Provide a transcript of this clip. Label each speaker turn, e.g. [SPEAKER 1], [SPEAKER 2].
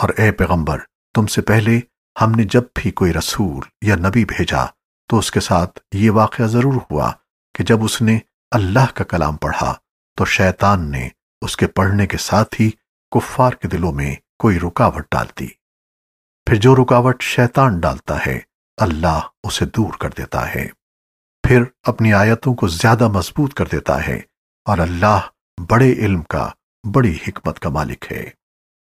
[SPEAKER 1] और ए पैगंबर, तुमसे पहले हमने जब भी कोई रसूल या नबी भेजा तो उसके साथ ये वाक़या ज़रूर हुआ कि जब उसने अल्लाह का कलाम पढ़ा तो शैतान ने उसके पढ़ने के साथ ही कुफ्फार के दिलों में कोई रुकावट डाल दी। फिर जो रुकावट शैतान डालता है, अल्लाह उसे दूर कर देता है। फिर अपनी आयतों को ज़्यादा मज़बूत कर देता है और अल्लाह बड़े इल्म का, बड़ी हिकमत का मालिक है।